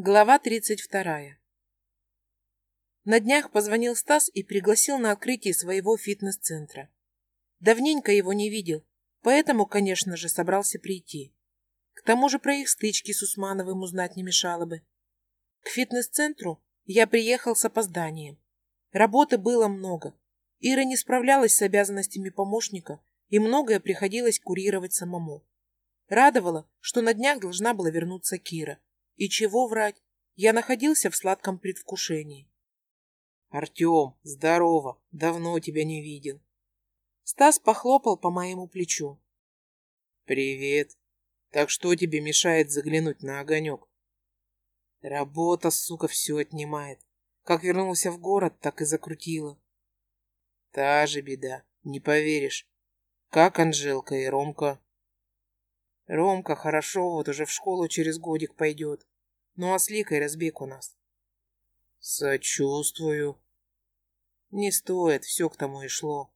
Глава 32. На днях позвонил Стас и пригласил на открытие своего фитнес-центра. Давненько его не видел, поэтому, конечно же, собрался прийти. К тому же про их стычки с Усмановым узнать не мешало бы. К фитнес-центру я приехал с опозданием. Работы было много. Ира не справлялась с обязанностями помощника, и многое приходилось курировать самому. Радовало, что на днях должна была вернуться Кира – и чего врать? Я находился в сладком предвкушении. Артем, здорово. Давно тебя не видел. Стас похлопал по моему плечу. Привет. Так что тебе мешает заглянуть на огонек? Работа, сука, все отнимает. Как вернулся в город, так и закрутила. Та же беда, не поверишь. Как Анжелка и Ромка? Ромка хорошо, вот уже в школу через годик пойдет. Ну а с Ликой разбег у нас. Сочувствую. Не стоит, все к тому и шло.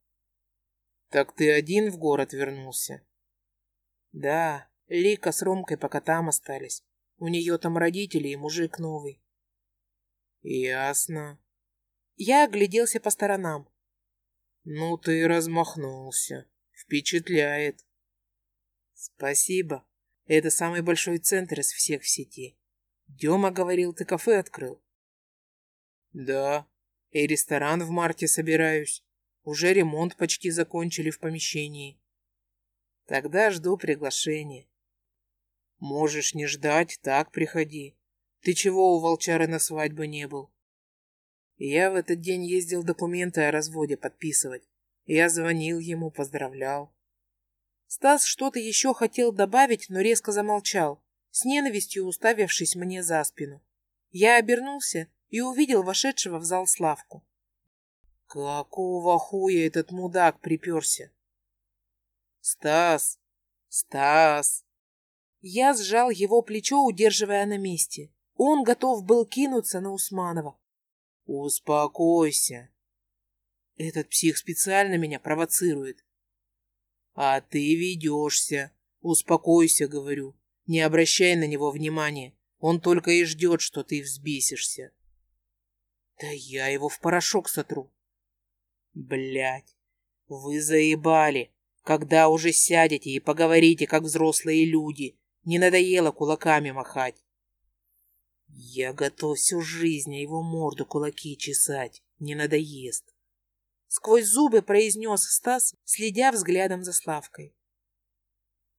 Так ты один в город вернулся? Да, Лика с Ромкой пока там остались. У нее там родители и мужик новый. Ясно. Я огляделся по сторонам. Ну ты размахнулся. Впечатляет. Спасибо. Это самый большой центр из всех в сети. Дема говорил, ты кафе открыл. Да, и ресторан в марте собираюсь. Уже ремонт почти закончили в помещении. Тогда жду приглашения. Можешь не ждать, так приходи. Ты чего у волчары на свадьбе не был? Я в этот день ездил документы о разводе подписывать. Я звонил ему, поздравлял. Стас что-то еще хотел добавить, но резко замолчал, с ненавистью уставившись мне за спину. Я обернулся и увидел вошедшего в зал Славку. Какого хуя этот мудак приперся? Стас! Стас! Я сжал его плечо, удерживая на месте. Он готов был кинуться на Усманова. Успокойся. Этот псих специально меня провоцирует. А ты ведешься. Успокойся, говорю. Не обращай на него внимания. Он только и ждет, что ты взбесишься. Да я его в порошок сотру. Блять, вы заебали. Когда уже сядете и поговорите, как взрослые люди, не надоело кулаками махать. Я готов всю жизнь его морду кулаки чесать. Не надоест. Сквозь зубы произнес Стас, следя взглядом за Славкой.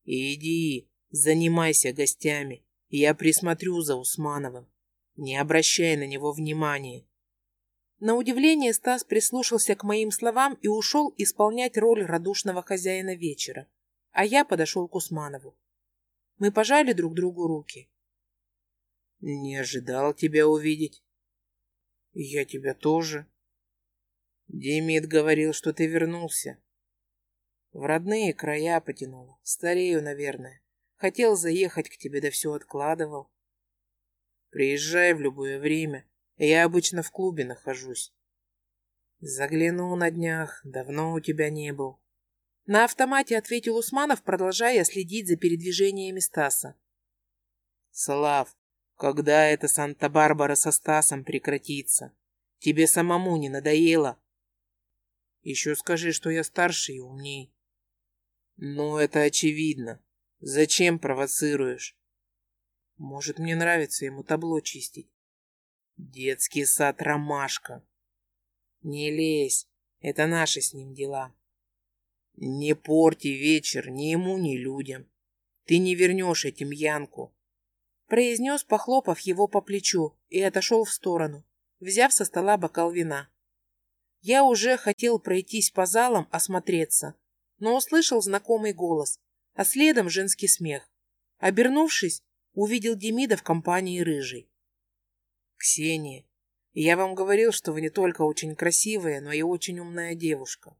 «Иди, занимайся гостями, я присмотрю за Усмановым. Не обращай на него внимания». На удивление Стас прислушался к моим словам и ушел исполнять роль радушного хозяина вечера, а я подошел к Усманову. Мы пожали друг другу руки. «Не ожидал тебя увидеть». «Я тебя тоже», Демид говорил, что ты вернулся. В родные края потянуло. Старею, наверное. Хотел заехать к тебе, да все откладывал. Приезжай в любое время. Я обычно в клубе нахожусь. Загляну на днях. Давно у тебя не был. На автомате ответил Усманов, продолжая следить за передвижениями Стаса. Слав, когда это Санта-Барбара со Стасом прекратится? Тебе самому не надоело? Еще скажи, что я старше и умней. Ну, это очевидно. Зачем провоцируешь? Может, мне нравится ему табло чистить. Детский сад Ромашка. Не лезь, это наши с ним дела. Не порти вечер ни ему, ни людям. Ты не вернешь этим Янку. Произнес, похлопав его по плечу, и отошел в сторону, взяв со стола бокал вина. Я уже хотел пройтись по залам, осмотреться, но услышал знакомый голос, а следом женский смех. Обернувшись, увидел Демида в компании рыжей. «Ксения, я вам говорил, что вы не только очень красивая, но и очень умная девушка.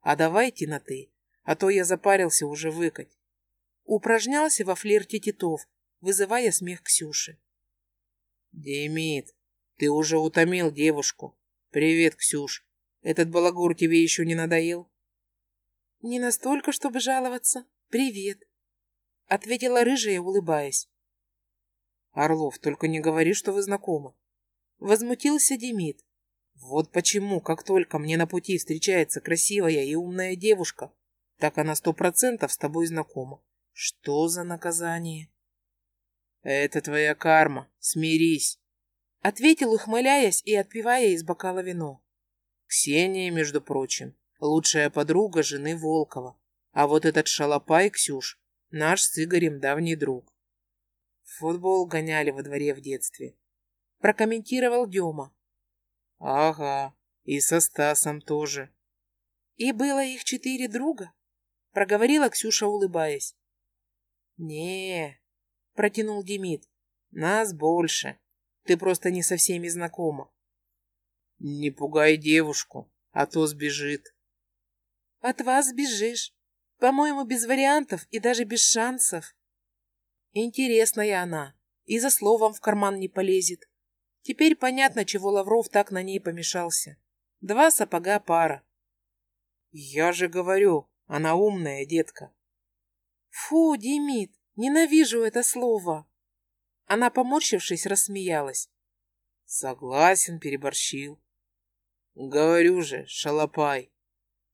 А давайте на «ты», а то я запарился уже выкать». Упражнялся во флирте Титов, вызывая смех Ксюши. «Демид, ты уже утомил девушку. Привет, Ксюш. Этот балагур тебе еще не надоел? Не настолько, чтобы жаловаться. Привет. Ответила рыжая, улыбаясь. Орлов, только не говори, что вы знакомы. Возмутился Демид. Вот почему, как только мне на пути встречается красивая и умная девушка, так она сто процентов с тобой знакома. Что за наказание? Это твоя карма, смирись. Ответил, ухмыляясь и отпивая из бокала вино. Ксения, между прочим, лучшая подруга жены Волкова. А вот этот шалопай, Ксюш, наш с Игорем давний друг. футбол гоняли во дворе в детстве. Прокомментировал Дема. Ага, и со Стасом тоже. И было их четыре друга? Проговорила Ксюша, улыбаясь. не протянул Демид. Нас больше. Ты просто не со всеми знакома. Не пугай девушку, а то сбежит. От вас сбежишь. По-моему, без вариантов и даже без шансов. Интересная она. И за словом в карман не полезет. Теперь понятно, чего Лавров так на ней помешался. Два сапога пара. Я же говорю, она умная, детка. Фу, Демид, ненавижу это слово. Она, поморщившись, рассмеялась. Согласен, переборщил. Говорю же, шалопай.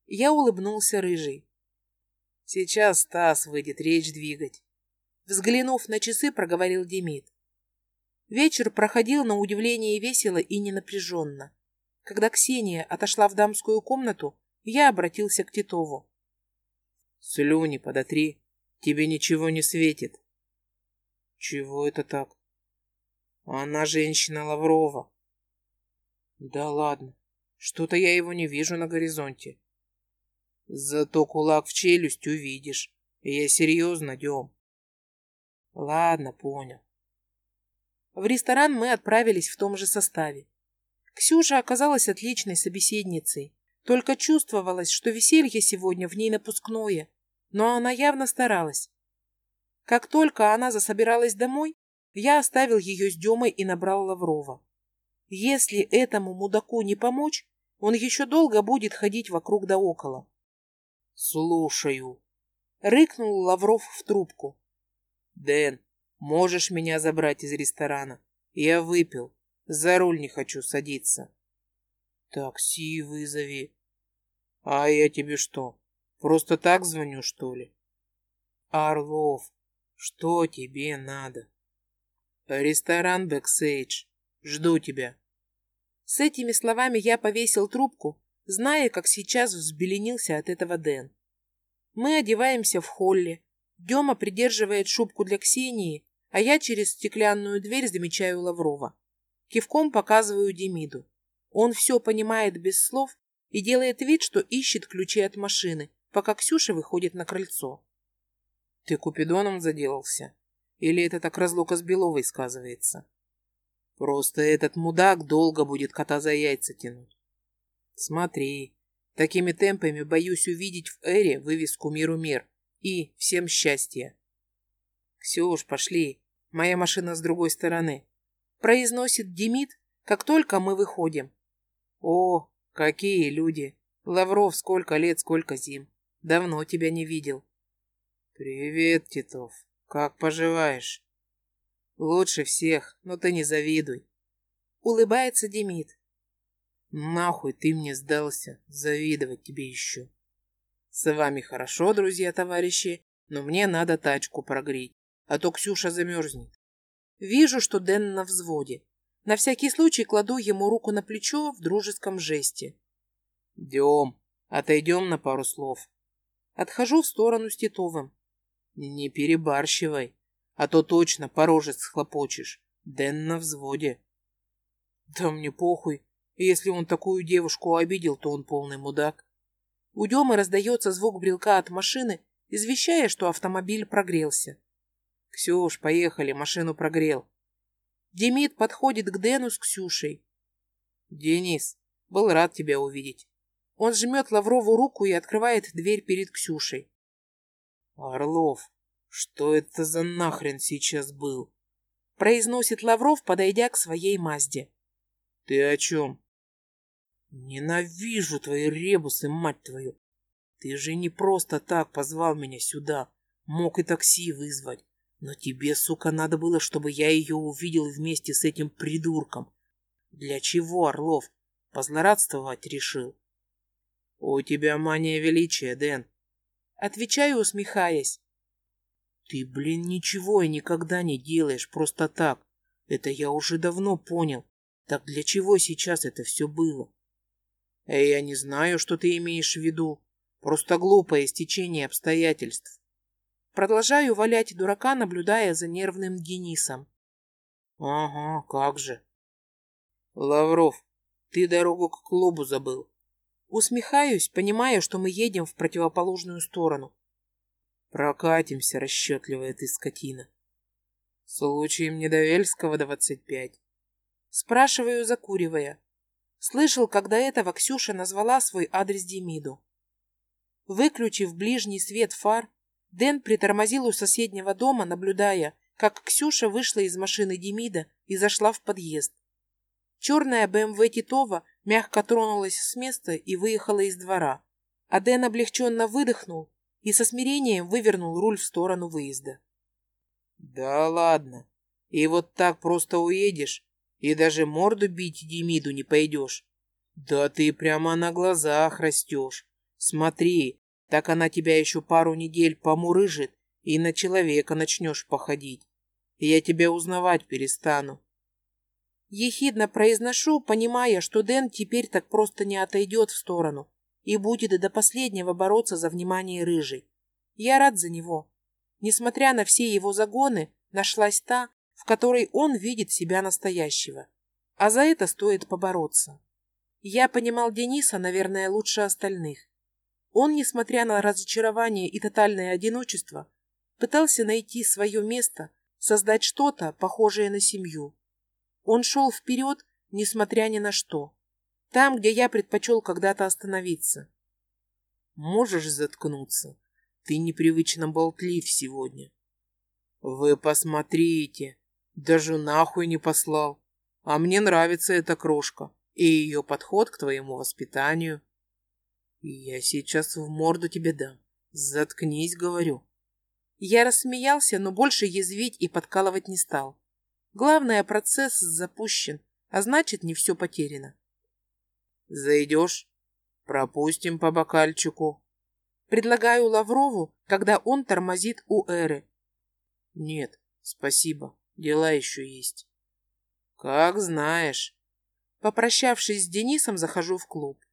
Я улыбнулся рыжий. Сейчас Стас выйдет речь двигать. Взглянув на часы, проговорил Демид. Вечер проходил на удивление весело и ненапряженно. Когда Ксения отошла в дамскую комнату, я обратился к Титову. «Слюни подотри, тебе ничего не светит». «Чего это так?» «Она женщина Лаврова». «Да ладно, что-то я его не вижу на горизонте». «Зато кулак в челюсть увидишь. Я серьезно, Дем». «Ладно, понял». В ресторан мы отправились в том же составе. Ксюша оказалась отличной собеседницей. Только чувствовалось, что веселье сегодня в ней напускное, но она явно старалась. Как только она засобиралась домой, я оставил ее с Демой и набрал Лаврова. Если этому мудаку не помочь, он еще долго будет ходить вокруг да около. «Слушаю», — рыкнул Лавров в трубку. «Дэн, Можешь меня забрать из ресторана? Я выпил. За руль не хочу садиться. Такси вызови. А я тебе что, просто так звоню, что ли? Орлов, что тебе надо? Ресторан Бэксейдж. Жду тебя. С этими словами я повесил трубку, зная, как сейчас взбеленился от этого Дэн. Мы одеваемся в холле. Дема придерживает шубку для Ксении, а я через стеклянную дверь замечаю Лаврова. Кивком показываю Демиду. Он все понимает без слов и делает вид, что ищет ключи от машины, пока Ксюша выходит на крыльцо. Ты Купидоном заделался? Или это так разлука с Беловой сказывается? Просто этот мудак долго будет кота за яйца тянуть. Смотри, такими темпами боюсь увидеть в Эре вывеску «Миру мир» и «Всем счастья». Ксюш, пошли, Моя машина с другой стороны. Произносит Демид, как только мы выходим. О, какие люди. Лавров, сколько лет, сколько зим. Давно тебя не видел. Привет, Титов. Как поживаешь? Лучше всех, но ты не завидуй. Улыбается Демид. Нахуй ты мне сдался, завидовать тебе еще. С вами хорошо, друзья-товарищи, но мне надо тачку прогреть а то Ксюша замерзнет. Вижу, что Дэн на взводе. На всякий случай кладу ему руку на плечо в дружеском жесте. Дем, отойдем на пару слов. Отхожу в сторону с Титовым. Не перебарщивай, а то точно порожец схлопочешь. Дэн на взводе. Да мне похуй. Если он такую девушку обидел, то он полный мудак. У Демы раздается звук брелка от машины, извещая, что автомобиль прогрелся. «Ксюш, поехали, машину прогрел». Демид подходит к Дэну с Ксюшей. «Денис, был рад тебя увидеть». Он жмет Лаврову руку и открывает дверь перед Ксюшей. «Орлов, что это за нахрен сейчас был?» Произносит Лавров, подойдя к своей Мазде. «Ты о чем?» «Ненавижу твои ребусы, мать твою! Ты же не просто так позвал меня сюда. Мог и такси вызвать. Но тебе, сука, надо было, чтобы я ее увидел вместе с этим придурком. Для чего, Орлов? Позлорадствовать решил. У тебя мания величия, Дэн. Отвечаю, усмехаясь. Ты, блин, ничего и никогда не делаешь просто так. Это я уже давно понял. Так для чего сейчас это все было? Э, я не знаю, что ты имеешь в виду. Просто глупое стечение обстоятельств. Продолжаю валять дурака, наблюдая за нервным Денисом. Ага, как же. Лавров, ты дорогу к клубу забыл. Усмехаюсь, понимая, что мы едем в противоположную сторону. Прокатимся, расчетливая ты скотина. Случаем Недовельского, двадцать пять. Спрашиваю, закуривая. Слышал, когда этого Ксюша назвала свой адрес Демиду. Выключив ближний свет фар, Дэн притормозил у соседнего дома, наблюдая, как Ксюша вышла из машины Демида и зашла в подъезд. Черная БМВ Титова мягко тронулась с места и выехала из двора, а Дэн облегченно выдохнул и со смирением вывернул руль в сторону выезда. «Да ладно, и вот так просто уедешь, и даже морду бить Демиду не пойдешь? Да ты прямо на глазах растешь. Смотри, так она тебя еще пару недель помурыжит, и на человека начнешь походить. Я тебя узнавать перестану. Ехидно произношу, понимая, что Дэн теперь так просто не отойдет в сторону и будет до последнего бороться за внимание рыжей. Я рад за него. Несмотря на все его загоны, нашлась та, в которой он видит себя настоящего. А за это стоит побороться. Я понимал Дениса, наверное, лучше остальных. Он, несмотря на разочарование и тотальное одиночество, пытался найти свое место, создать что-то, похожее на семью. Он шел вперед, несмотря ни на что. Там, где я предпочел когда-то остановиться. Можешь заткнуться? Ты непривычно болтлив сегодня. Вы посмотрите, даже нахуй не послал. А мне нравится эта крошка и ее подход к твоему воспитанию. Я сейчас в морду тебе дам. Заткнись, говорю. Я рассмеялся, но больше язвить и подкалывать не стал. Главное, процесс запущен, а значит, не все потеряно. Зайдешь? Пропустим по бокальчику. Предлагаю Лаврову, когда он тормозит у Эры. Нет, спасибо, дела еще есть. Как знаешь. Попрощавшись с Денисом, захожу в клуб.